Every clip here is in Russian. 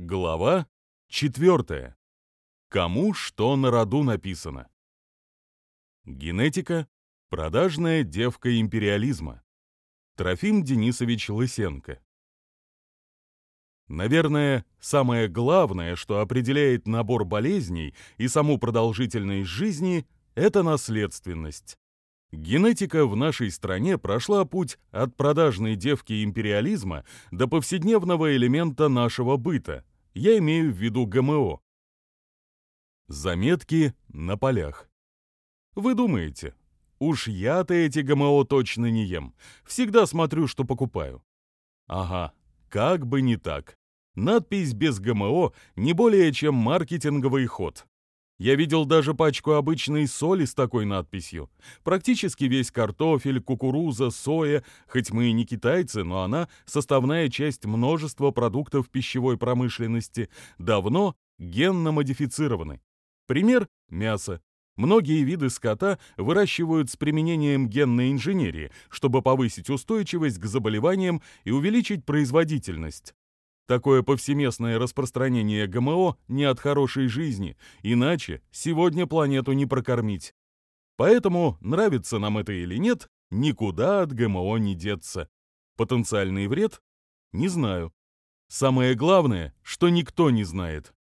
Глава 4. Кому что на роду написано. Генетика – продажная девка империализма. Трофим Денисович Лысенко. Наверное, самое главное, что определяет набор болезней и саму продолжительность жизни – это наследственность. Генетика в нашей стране прошла путь от продажной девки империализма до повседневного элемента нашего быта. Я имею в виду ГМО. Заметки на полях. Вы думаете, уж я-то эти ГМО точно не ем. Всегда смотрю, что покупаю. Ага, как бы не так. Надпись без ГМО не более чем маркетинговый ход. Я видел даже пачку обычной соли с такой надписью. Практически весь картофель, кукуруза, соя, хоть мы и не китайцы, но она составная часть множества продуктов пищевой промышленности, давно генно модифицированы. Пример – мясо. Многие виды скота выращивают с применением генной инженерии, чтобы повысить устойчивость к заболеваниям и увеличить производительность. Такое повсеместное распространение ГМО не от хорошей жизни, иначе сегодня планету не прокормить. Поэтому, нравится нам это или нет, никуда от ГМО не деться. Потенциальный вред? Не знаю. Самое главное, что никто не знает.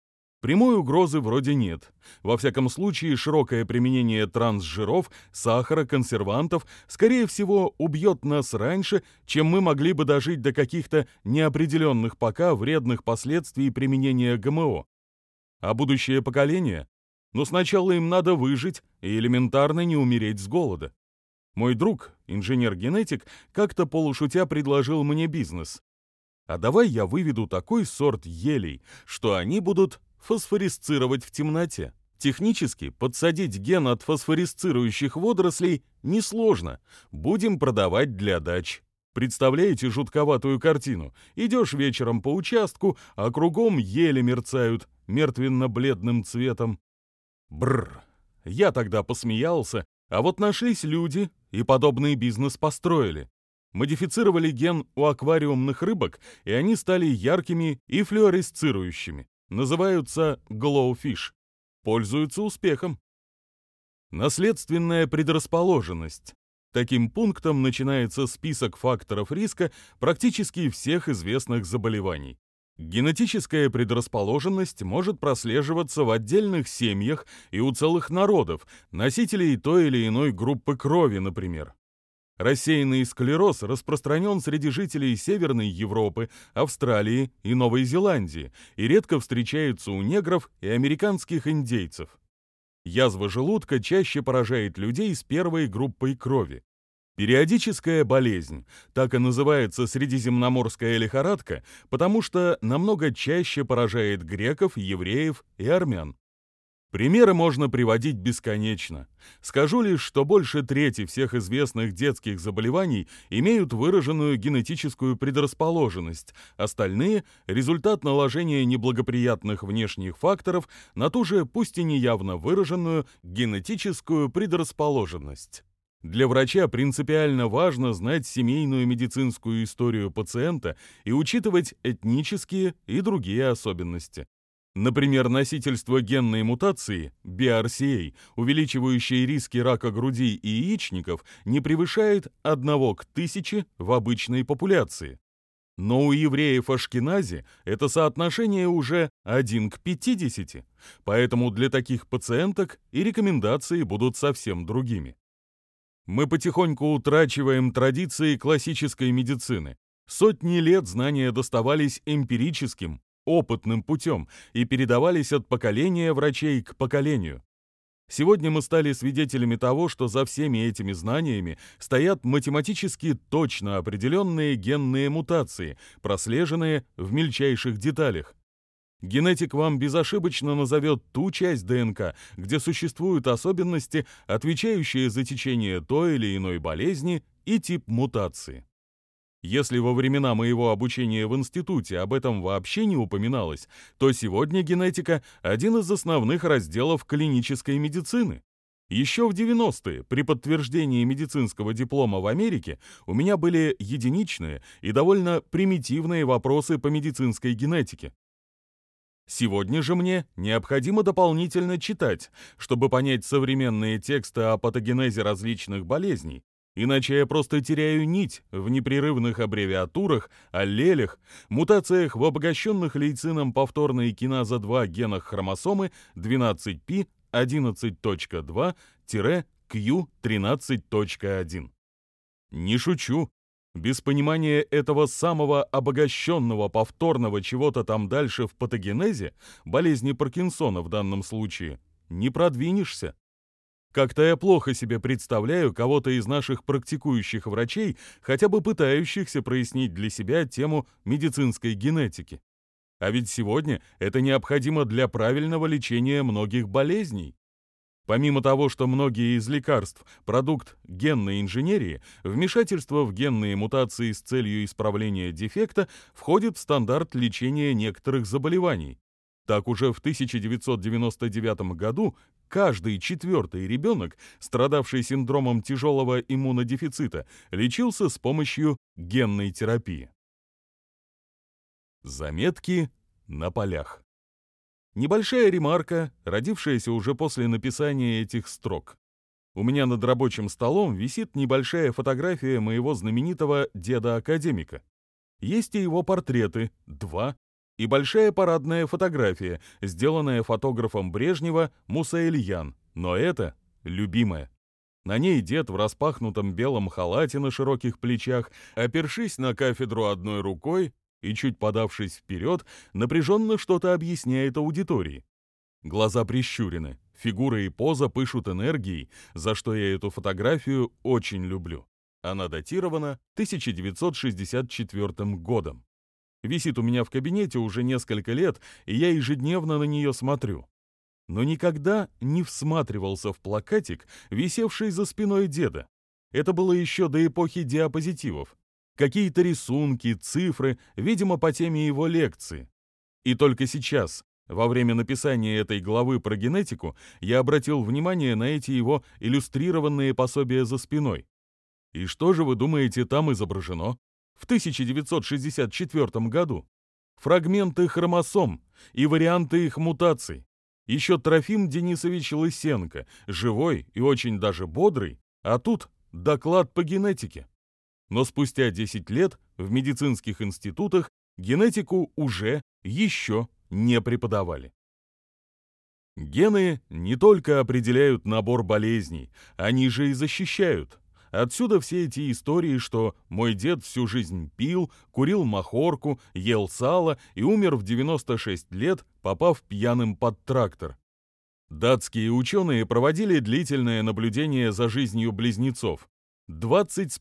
Прямой угрозы вроде нет. Во всяком случае, широкое применение трансжиров, сахара, консервантов, скорее всего, убьет нас раньше, чем мы могли бы дожить до каких-то неопределенных пока вредных последствий применения ГМО. А будущее поколение? Но сначала им надо выжить и элементарно не умереть с голода. Мой друг, инженер-генетик, как-то полушутя предложил мне бизнес. А давай я выведу такой сорт елей, что они будут фосфорисцировать в темноте. Технически подсадить ген от фосфорисцирующих водорослей несложно. Будем продавать для дач. Представляете жутковатую картину? Идешь вечером по участку, а кругом ели мерцают мертвенно-бледным цветом. Бррр. Я тогда посмеялся, а вот нашлись люди и подобный бизнес построили. Модифицировали ген у аквариумных рыбок, и они стали яркими и флуоресцирующими называются glowfish, пользуются успехом. Наследственная предрасположенность. Таким пунктом начинается список факторов риска практически всех известных заболеваний. Генетическая предрасположенность может прослеживаться в отдельных семьях и у целых народов, носителей той или иной группы крови, например. Рассеянный склероз распространен среди жителей Северной Европы, Австралии и Новой Зеландии и редко встречается у негров и американских индейцев. Язва желудка чаще поражает людей с первой группой крови. Периодическая болезнь, так и называется средиземноморская лихорадка, потому что намного чаще поражает греков, евреев и армян. Примеры можно приводить бесконечно. Скажу лишь, что больше трети всех известных детских заболеваний имеют выраженную генетическую предрасположенность, остальные – результат наложения неблагоприятных внешних факторов на ту же, пусть и неявно выраженную, генетическую предрасположенность. Для врача принципиально важно знать семейную медицинскую историю пациента и учитывать этнические и другие особенности. Например, носительство генной мутации BRCA, увеличивающей риски рака груди и яичников, не превышает 1 к 1000 в обычной популяции. Но у евреев Ашкенази это соотношение уже 1 к 50, поэтому для таких пациенток и рекомендации будут совсем другими. Мы потихоньку утрачиваем традиции классической медицины. Сотни лет знания доставались эмпирическим, опытным путем и передавались от поколения врачей к поколению. Сегодня мы стали свидетелями того, что за всеми этими знаниями стоят математически точно определенные генные мутации, прослеженные в мельчайших деталях. Генетик вам безошибочно назовет ту часть ДНК, где существуют особенности, отвечающие за течение той или иной болезни и тип мутации. Если во времена моего обучения в институте об этом вообще не упоминалось, то сегодня генетика – один из основных разделов клинической медицины. Еще в 90-е, при подтверждении медицинского диплома в Америке, у меня были единичные и довольно примитивные вопросы по медицинской генетике. Сегодня же мне необходимо дополнително читать, чтобы понять современные тексты о патогенезе различных болезней, иначе я просто теряю нить в непрерывных аббревиатурах, аллелях, мутациях в обогащенных лейцином повторной киназа-2 генах хромосомы 12p 11.2-Q13.1. Не шучу, без понимания этого самого обогащенного повторного чего-то там дальше в патогенезе, болезни Паркинсона в данном случае, не продвинешься. Как-то я плохо себе представляю кого-то из наших практикующих врачей, хотя бы пытающихся прояснить для себя тему медицинской генетики. А ведь сегодня это необходимо для правильного лечения многих болезней. Помимо того, что многие из лекарств – продукт генной инженерии, вмешательство в генные мутации с целью исправления дефекта входит в стандарт лечения некоторых заболеваний. Так уже в 1999 году каждый четвертый ребенок, страдавший синдромом тяжелого иммунодефицита, лечился с помощью генной терапии. Заметки на полях. Небольшая ремарка, родившаяся уже после написания этих строк. У меня над рабочим столом висит небольшая фотография моего знаменитого деда-академика. Есть и его портреты, два, и большая парадная фотография, сделанная фотографом Брежнева Муса Ильян, но это любимая. На ней дед в распахнутом белом халате на широких плечах, опершись на кафедру одной рукой, и, чуть подавшись вперед, напряженно что-то объясняет аудитории. Глаза прищурены, фигура и поза пышут энергией, за что я эту фотографию очень люблю. Она датирована 1964 годом. Висит у меня в кабинете уже несколько лет, и я ежедневно на нее смотрю. Но никогда не всматривался в плакатик, висевший за спиной деда. Это было еще до эпохи диапозитивов какие-то рисунки, цифры, видимо, по теме его лекции. И только сейчас, во время написания этой главы про генетику, я обратил внимание на эти его иллюстрированные пособия за спиной. И что же вы думаете там изображено? В 1964 году. Фрагменты хромосом и варианты их мутаций. Еще Трофим Денисович Лысенко, живой и очень даже бодрый, а тут доклад по генетике но спустя 10 лет в медицинских институтах генетику уже еще не преподавали. Гены не только определяют набор болезней, они же и защищают. Отсюда все эти истории, что мой дед всю жизнь пил, курил махорку, ел сало и умер в 96 лет, попав пьяным под трактор. Датские ученые проводили длительное наблюдение за жизнью близнецов. 20 с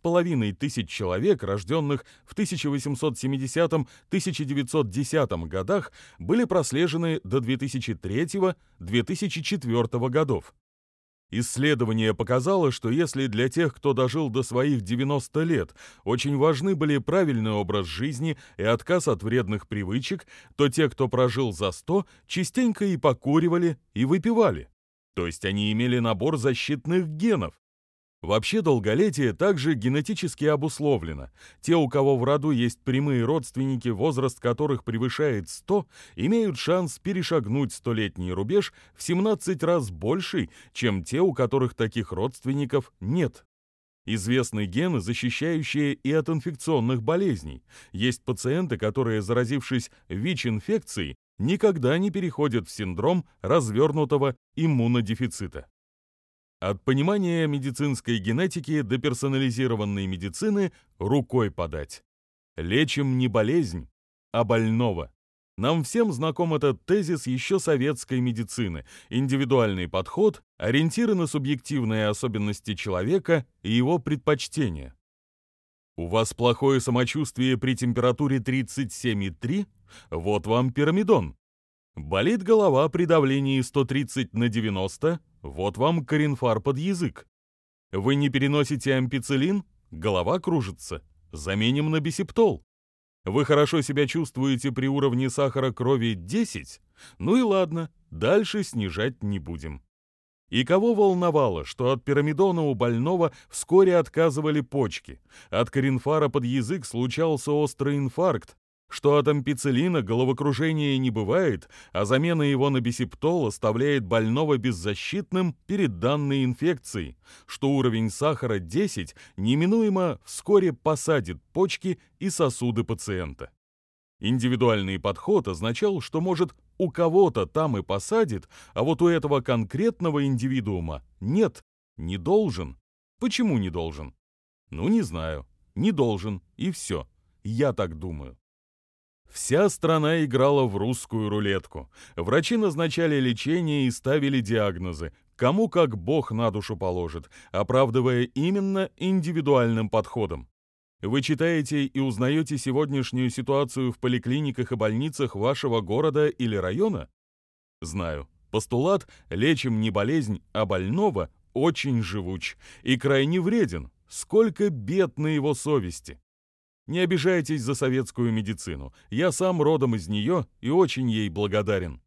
тысяч человек, рожденных в 1870-1910 годах, были прослежены до 2003-2004 годов. Исследование показало, что если для тех, кто дожил до своих 90 лет, очень важны были правильный образ жизни и отказ от вредных привычек, то те, кто прожил за 100, частенько и покуривали, и выпивали. То есть они имели набор защитных генов, Вообще долголетие также генетически обусловлено. Те, у кого в роду есть прямые родственники, возраст которых превышает 100, имеют шанс перешагнуть столетний рубеж в 17 раз больший, чем те, у которых таких родственников нет. Известны гены, защищающие и от инфекционных болезней. Есть пациенты, которые, заразившись ВИЧ-инфекцией, никогда не переходят в синдром развернутого иммунодефицита. От понимания медицинской генетики до персонализированной медицины рукой подать. Лечим не болезнь, а больного. Нам всем знаком этот тезис еще советской медицины, индивидуальный подход, ориентиры на субъективные особенности человека и его предпочтения. У вас плохое самочувствие при температуре 37,3? Вот вам пирамидон. Болит голова при давлении 130 на 90? Вот вам коринфар под язык. Вы не переносите ампицилин? Голова кружится. Заменим на бисептол. Вы хорошо себя чувствуете при уровне сахара крови 10? Ну и ладно, дальше снижать не будем. И кого волновало, что от пирамидона у больного вскоре отказывали почки, от коринфара под язык случался острый инфаркт, что от ампицилина головокружения не бывает, а замена его на бисептол оставляет больного беззащитным перед данной инфекцией, что уровень сахара 10 неминуемо вскоре посадит почки и сосуды пациента. Индивидуальный подход означал, что, может, у кого-то там и посадит, а вот у этого конкретного индивидуума нет, не должен. Почему не должен? Ну, не знаю. Не должен, и все. Я так думаю. Вся страна играла в русскую рулетку. Врачи назначали лечение и ставили диагнозы, кому как Бог на душу положит, оправдывая именно индивидуальным подходом. Вы читаете и узнаете сегодняшнюю ситуацию в поликлиниках и больницах вашего города или района? Знаю. Постулат «лечим не болезнь, а больного» очень живуч и крайне вреден. Сколько бед на его совести. Не обижайтесь за советскую медицину. Я сам родом из нее и очень ей благодарен.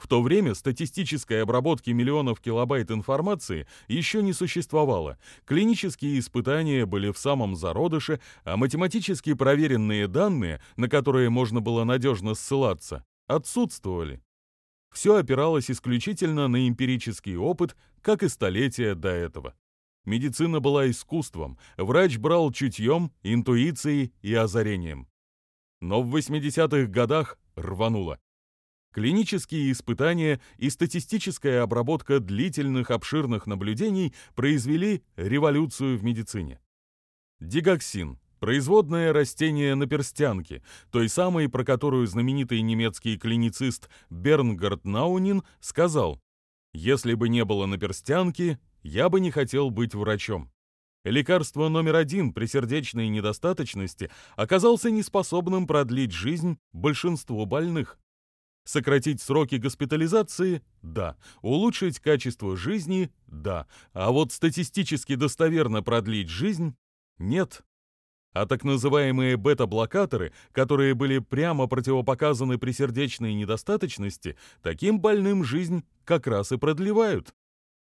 В то время статистической обработки миллионов килобайт информации еще не существовало. Клинические испытания были в самом зародыше, а математически проверенные данные, на которые можно было надежно ссылаться, отсутствовали. Все опиралось исключительно на эмпирический опыт, как и столетия до этого. Медицина была искусством, врач брал чутьем, интуицией и озарением. Но в 80-х годах рвануло. Клинические испытания и статистическая обработка длительных обширных наблюдений произвели революцию в медицине. Дигоксин – производное растение наперстянки, той самой, про которую знаменитый немецкий клиницист Бернгард Наунин сказал «Если бы не было наперстянки, я бы не хотел быть врачом. Лекарство номер один при сердечной недостаточности оказался неспособным продлить жизнь большинству больных. Сократить сроки госпитализации – да. Улучшить качество жизни – да. А вот статистически достоверно продлить жизнь – нет. А так называемые бета-блокаторы, которые были прямо противопоказаны при сердечной недостаточности, таким больным жизнь как раз и продлевают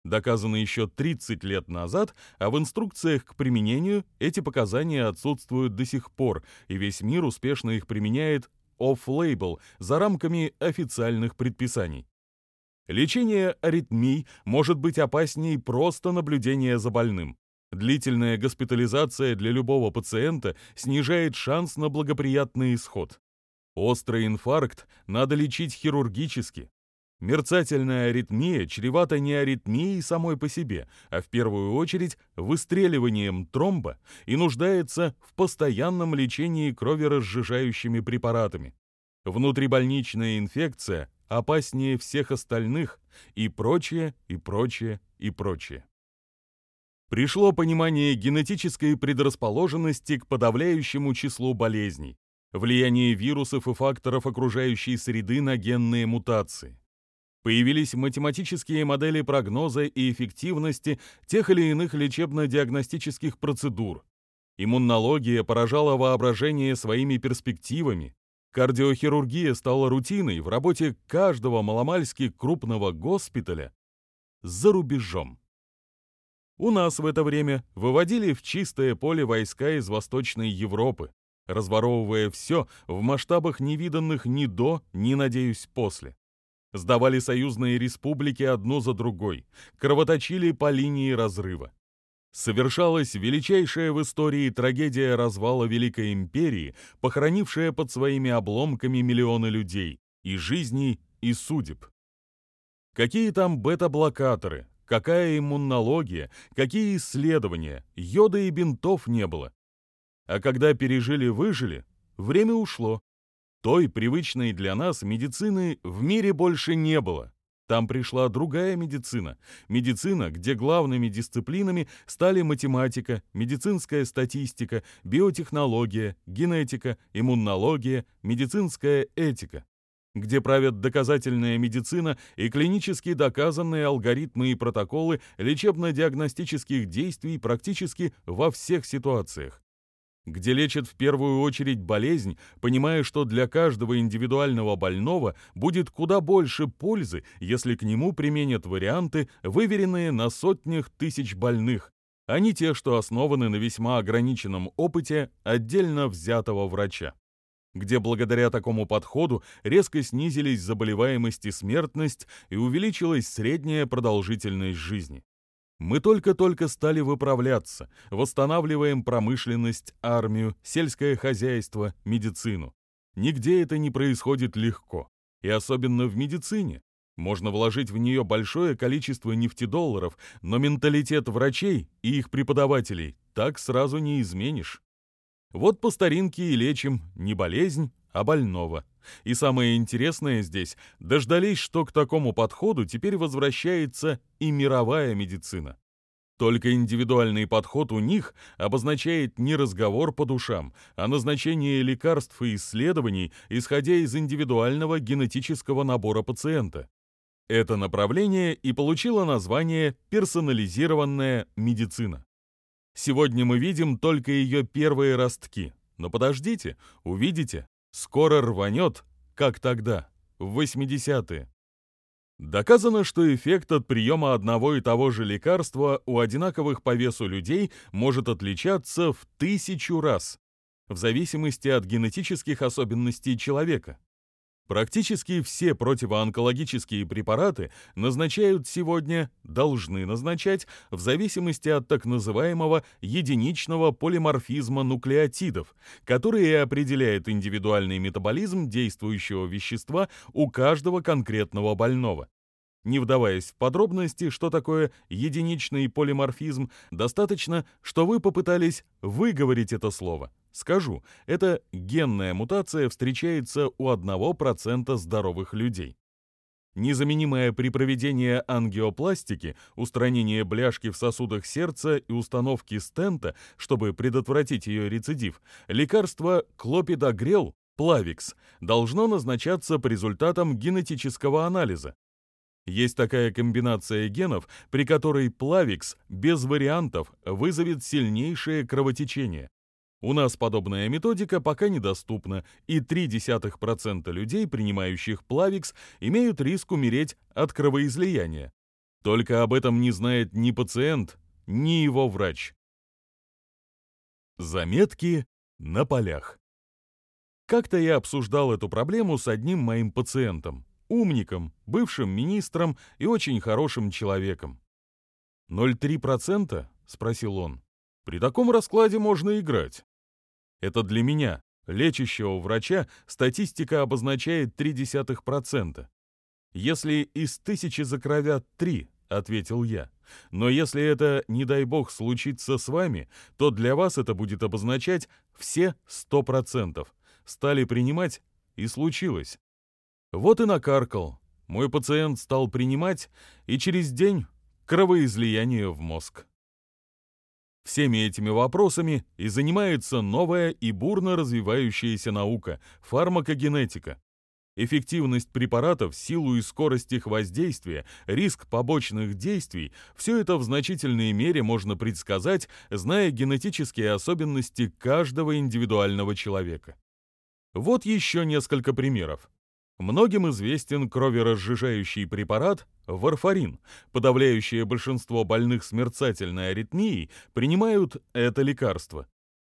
доказано еще 30 лет назад, а в инструкциях к применению эти показания отсутствуют до сих пор, и весь мир успешно их применяет off-label, за рамками официальных предписаний. Лечение аритмий может быть опаснее просто наблюдения за больным. Длительная госпитализация для любого пациента снижает шанс на благоприятный исход. Острый инфаркт надо лечить хирургически, Мерцательная аритмия чревата не аритмией самой по себе, а в первую очередь выстреливанием тромба и нуждается в постоянном лечении кроверазжижающими препаратами. Внутрибольничная инфекция опаснее всех остальных и прочее, и прочее, и прочее. Пришло понимание генетической предрасположенности к подавляющему числу болезней, влияние вирусов и факторов окружающей среды на генные мутации. Появились математические модели прогноза и эффективности тех или иных лечебно-диагностических процедур. Иммунология поражала воображение своими перспективами. Кардиохирургия стала рутиной в работе каждого маломальски крупного госпиталя за рубежом. У нас в это время выводили в чистое поле войска из Восточной Европы, разворовывая все в масштабах невиданных ни до, ни, надеюсь, после сдавали союзные республики одну за другой, кровоточили по линии разрыва. Совершалась величайшая в истории трагедия развала Великой империи, похоронившая под своими обломками миллионы людей, и жизней, и судеб. Какие там бета-блокаторы, какая иммунология, какие исследования, йода и бинтов не было. А когда пережили-выжили, время ушло, той, привычной для нас, медицины в мире больше не было. Там пришла другая медицина. Медицина, где главными дисциплинами стали математика, медицинская статистика, биотехнология, генетика, иммунология, медицинская этика где правят доказательная медицина и клинически доказанные алгоритмы и протоколы лечебно-диагностических действий практически во всех ситуациях где лечат в первую очередь болезнь, понимая, что для каждого индивидуального больного будет куда больше пользы, если к нему применят варианты, выверенные на сотнях тысяч больных, а не те, что основаны на весьма ограниченном опыте отдельно взятого врача. где благодаря такому подходу резко снизились заболеваемость и смертность и увеличилась средняя продолжительность жизни. Мы только-только стали выправляться, восстанавливаем промышленность, армию, сельское хозяйство, медицину. Нигде это не происходит легко. И особенно в медицине. Можно вложить в нее большое количество нефтедолларов, но менталитет врачей и их преподавателей так сразу не изменишь. Вот по старинке и лечим не болезнь, а больного. И самое интересное здесь, дождались, что к такому подходу теперь возвращается и мировая медицина. Только индивидуальный подход у них обозначает не разговор по душам, а назначение лекарств и исследований, исходя из индивидуального генетического набора пациента. Это направление и получило название «персонализированная медицина». Сегодня мы видим только ее первые ростки, но подождите, увидите, скоро рванет, как тогда, в 80-е. Доказано, что эффект от приема одного и того же лекарства у одинаковых по весу людей может отличаться в тысячу раз, в зависимости от генетических особенностей человека. Практически все противоонкологические препараты назначают сегодня, должны назначать, в зависимости от так называемого единичного полиморфизма нуклеотидов, который и определяет индивидуальный метаболизм действующего вещества у каждого конкретного больного. Не вдаваясь в подробности, что такое единичный полиморфизм, достаточно, что вы попытались выговорить это слово – Скажу, эта генная мутация встречается у 1% здоровых людей. Незаменимая при проведении ангиопластики, устранение бляшки в сосудах сердца и установки стента, чтобы предотвратить ее рецидив, лекарство клопидогрел, плавикс, должно назначаться по результатам генетического анализа. Есть такая комбинация генов, при которой плавикс без вариантов вызовет сильнейшее кровотечение. У нас подобная методика пока недоступна, и 0,3% людей, принимающих Плавикс, имеют риск умереть от кровоизлияния. Только об этом не знает ни пациент, ни его врач. Заметки на полях. Как-то я обсуждал эту проблему с одним моим пациентом, умником, бывшим министром и очень хорошим человеком. «0,3%?» — спросил он. При таком раскладе можно играть. Это для меня, лечащего врача, статистика обозначает 0,3%. Если из тысячи закровят три, ответил я. Но если это, не дай бог, случится с вами, то для вас это будет обозначать все 100%. Стали принимать, и случилось. Вот и накаркал. Мой пациент стал принимать, и через день кровоизлияние в мозг. Всеми этими вопросами и занимается новая и бурно развивающаяся наука – фармакогенетика. Эффективность препаратов, силу и скорость их воздействия, риск побочных действий – все это в значительной мере можно предсказать, зная генетические особенности каждого индивидуального человека. Вот еще несколько примеров. Многим известен кроверазжижающий препарат варфарин. Подавляющее большинство больных с мерцательной аритмией принимают это лекарство.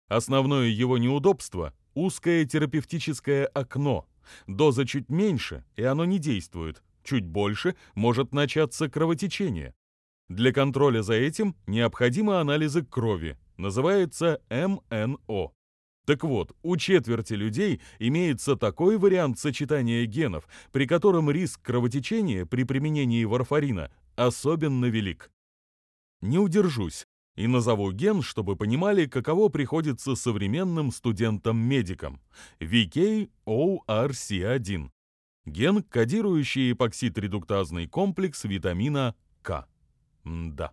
Основное его неудобство – узкое терапевтическое окно. Доза чуть меньше, и оно не действует. Чуть больше может начаться кровотечение. Для контроля за этим необходимы анализы крови, называется МНО. Так вот, у четверти людей имеется такой вариант сочетания генов, при котором риск кровотечения при применении варфарина особенно велик. Не удержусь и назову ген, чтобы понимали, каково приходится современным студентам-медикам. VKORC1. Ген, кодирующий эпоксид-редуктазный комплекс витамина К. Да.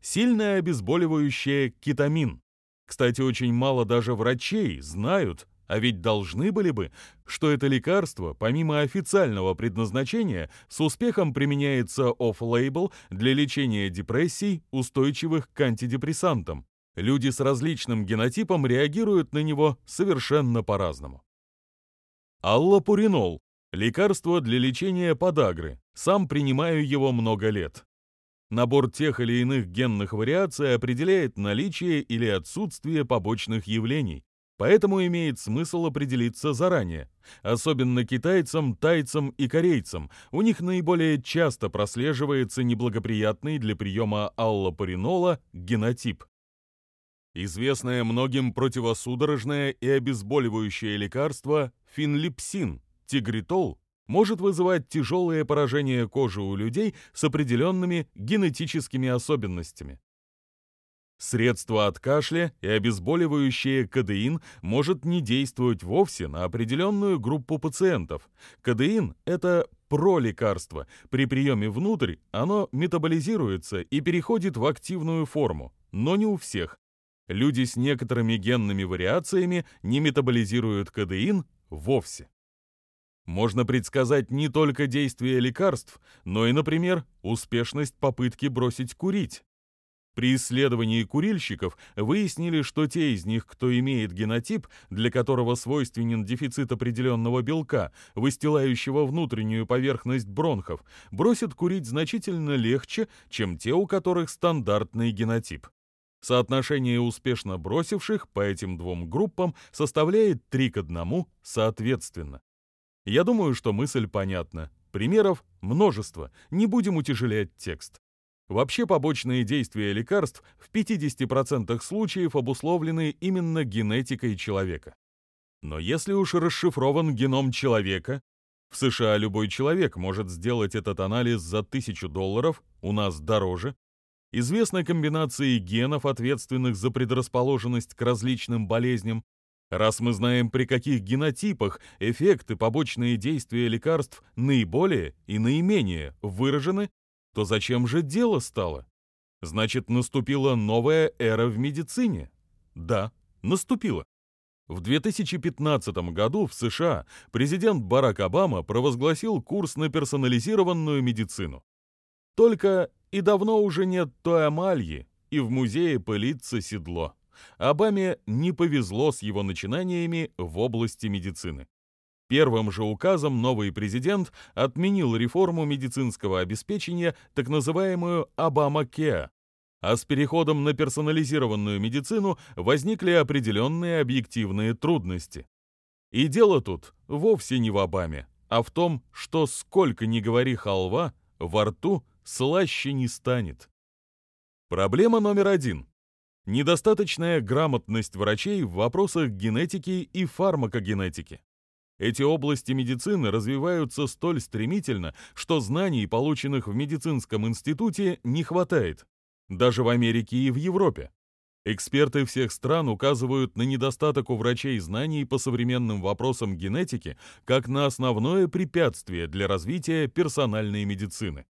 Сильное обезболивающее кетамин. Кстати, очень мало даже врачей знают, а ведь должны были бы, что это лекарство, помимо официального предназначения, с успехом применяется off-label для лечения депрессий, устойчивых к антидепрессантам. Люди с различным генотипом реагируют на него совершенно по-разному. Аллопуринол – лекарство для лечения подагры. Сам принимаю его много лет. Набор тех или иных генных вариаций определяет наличие или отсутствие побочных явлений. Поэтому имеет смысл определиться заранее. Особенно китайцам, тайцам и корейцам. У них наиболее часто прослеживается неблагоприятный для приема аллопаринола генотип. Известное многим противосудорожное и обезболивающее лекарство финлипсин, тигритол, может вызывать тяжелое поражение кожи у людей с определенными генетическими особенностями. Средство от кашля и обезболивающее кадеин может не действовать вовсе на определенную группу пациентов. Кадеин – это пролекарство. При приеме внутрь оно метаболизируется и переходит в активную форму, но не у всех. Люди с некоторыми генными вариациями не метаболизируют кадеин вовсе. Можно предсказать не только действие лекарств, но и, например, успешность попытки бросить курить. При исследовании курильщиков выяснили, что те из них, кто имеет генотип, для которого свойственен дефицит определенного белка, выстилающего внутреннюю поверхность бронхов, бросят курить значительно легче, чем те, у которых стандартный генотип. Соотношение успешно бросивших по этим двум группам составляет 3 к 1 соответственно. Я думаю, что мысль понятна. Примеров множество, не будем утяжелять текст. Вообще побочные действия лекарств в 50% случаев обусловлены именно генетикой человека. Но если уж расшифрован геном человека, в США любой человек может сделать этот анализ за 1000 долларов, у нас дороже. Известны комбинации генов, ответственных за предрасположенность к различным болезням. Раз мы знаем, при каких генотипах эффекты побочные действия лекарств наиболее и наименее выражены, то зачем же дело стало? Значит, наступила новая эра в медицине? Да, наступила. В 2015 году в США президент Барак Обама провозгласил курс на персонализированную медицину. Только и давно уже нет той амальи, и в музее пылится седло. Обаме не повезло с его начинаниями в области медицины. Первым же указом новый президент отменил реформу медицинского обеспечения, так называемую Обама-Кеа. А с переходом на персонализированную медицину возникли определенные объективные трудности. И дело тут вовсе не в Обаме, а в том, что сколько ни говори халва, во рту слаще не станет. Проблема номер один. Недостаточная грамотность врачей в вопросах генетики и фармакогенетики. Эти области медицины развиваются столь стремительно, что знаний, полученных в медицинском институте, не хватает. Даже в Америке и в Европе. Эксперты всех стран указывают на недостаток у врачей знаний по современным вопросам генетики как на основное препятствие для развития персональной медицины.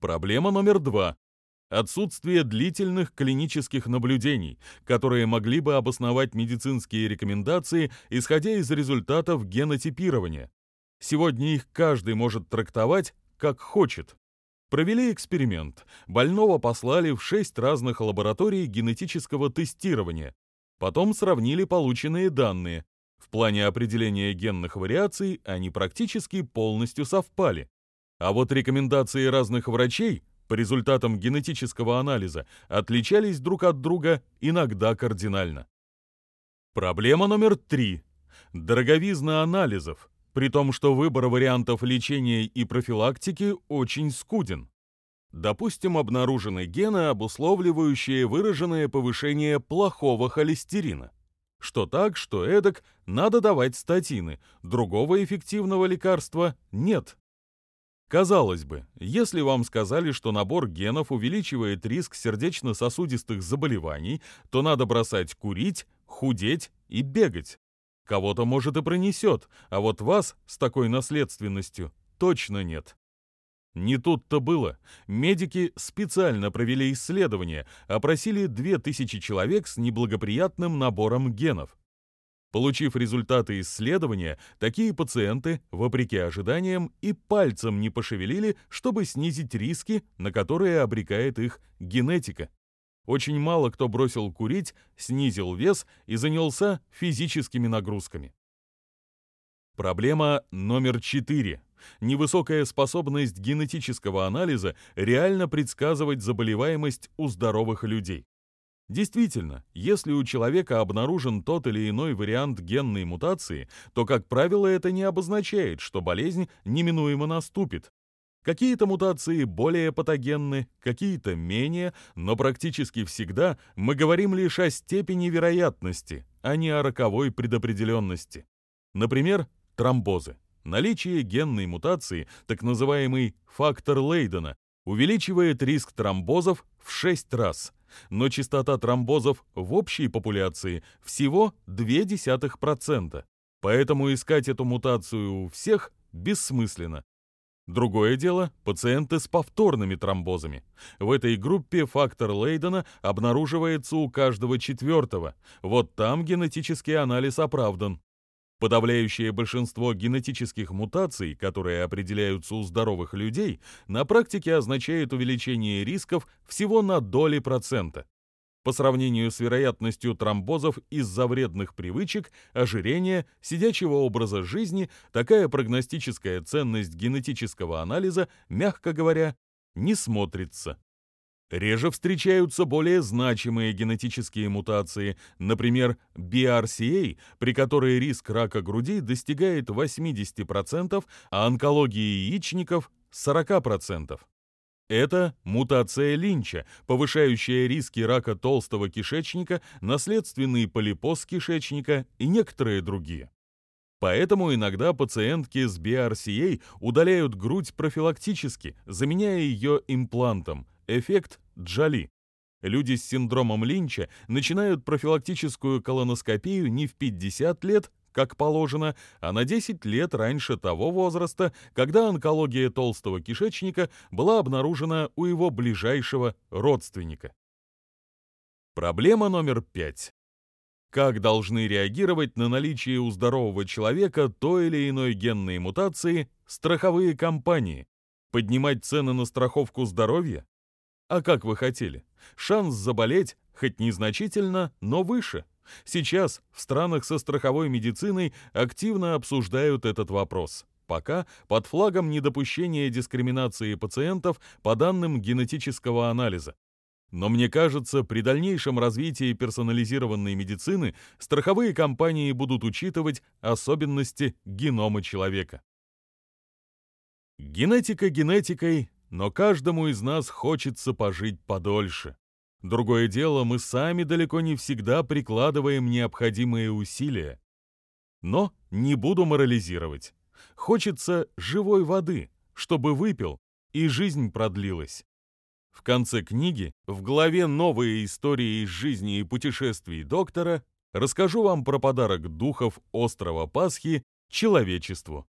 Проблема номер два Отсутствие длительных клинических наблюдений, которые могли бы обосновать медицинские рекомендации, исходя из результатов генотипирования. Сегодня их каждый может трактовать, как хочет. Провели эксперимент. Больного послали в шесть разных лабораторий генетического тестирования. Потом сравнили полученные данные. В плане определения генных вариаций они практически полностью совпали. А вот рекомендации разных врачей по результатам генетического анализа отличались друг от друга иногда кардинально. Проблема номер три. Дороговизна анализов, при том, что выбор вариантов лечения и профилактики очень скуден. Допустим, обнаружены гены, обусловливающие выраженное повышение плохого холестерина. Что так, что эдак, надо давать статины, другого эффективного лекарства нет. Казалось бы, если вам сказали, что набор генов увеличивает риск сердечно-сосудистых заболеваний, то надо бросать курить, худеть и бегать. Кого-то, может, и пронесет, а вот вас с такой наследственностью точно нет. Не тут-то было. Медики специально провели исследование, опросили 2000 человек с неблагоприятным набором генов. Получив результаты исследования, такие пациенты, вопреки ожиданиям, и пальцем не пошевелили, чтобы снизить риски, на которые обрекает их генетика. Очень мало кто бросил курить, снизил вес и занялся физическими нагрузками. Проблема номер четыре. Невысокая способность генетического анализа реально предсказывать заболеваемость у здоровых людей. Действительно, если у человека обнаружен тот или иной вариант генной мутации, то, как правило, это не обозначает, что болезнь неминуемо наступит. Какие-то мутации более патогенны, какие-то менее, но практически всегда мы говорим лишь о степени вероятности, а не о роковой предопределенности. Например, тромбозы. Наличие генной мутации, так называемый фактор Лейдена, увеличивает риск тромбозов в 6 раз, но частота тромбозов в общей популяции всего 0,2%. Поэтому искать эту мутацию у всех бессмысленно. Другое дело – пациенты с повторными тромбозами. В этой группе фактор Лейдена обнаруживается у каждого четвертого. Вот там генетический анализ оправдан. Подавляющее большинство генетических мутаций, которые определяются у здоровых людей, на практике означает увеличение рисков всего на доли процента. По сравнению с вероятностью тромбозов из-за вредных привычек, ожирения, сидячего образа жизни, такая прогностическая ценность генетического анализа, мягко говоря, не смотрится. Реже встречаются более значимые генетические мутации, например, BRCA, при которой риск рака груди достигает 80%, а онкологии яичников – 40%. Это мутация Линча, повышающая риски рака толстого кишечника, наследственный полипоз кишечника и некоторые другие. Поэтому иногда пациентки с BRCA удаляют грудь профилактически, заменяя ее имплантом – Эффект Джоли. Люди с синдромом Линча начинают профилактическую колоноскопию не в 50 лет, как положено, а на 10 лет раньше того возраста, когда онкология толстого кишечника была обнаружена у его ближайшего родственника. Проблема номер пять. Как должны реагировать на наличие у здорового человека той или иной генной мутации страховые компании? Поднимать цены на страховку здоровья? А как вы хотели? Шанс заболеть, хоть незначительно, но выше. Сейчас в странах со страховой медициной активно обсуждают этот вопрос. Пока под флагом недопущения дискриминации пациентов по данным генетического анализа. Но мне кажется, при дальнейшем развитии персонализированной медицины страховые компании будут учитывать особенности генома человека. Генетика генетикой, но каждому из нас хочется пожить подольше. Другое дело, мы сами далеко не всегда прикладываем необходимые усилия. Но не буду морализировать. Хочется живой воды, чтобы выпил, и жизнь продлилась. В конце книги, в главе «Новые истории из жизни и путешествий доктора» расскажу вам про подарок духов острова Пасхи человечеству.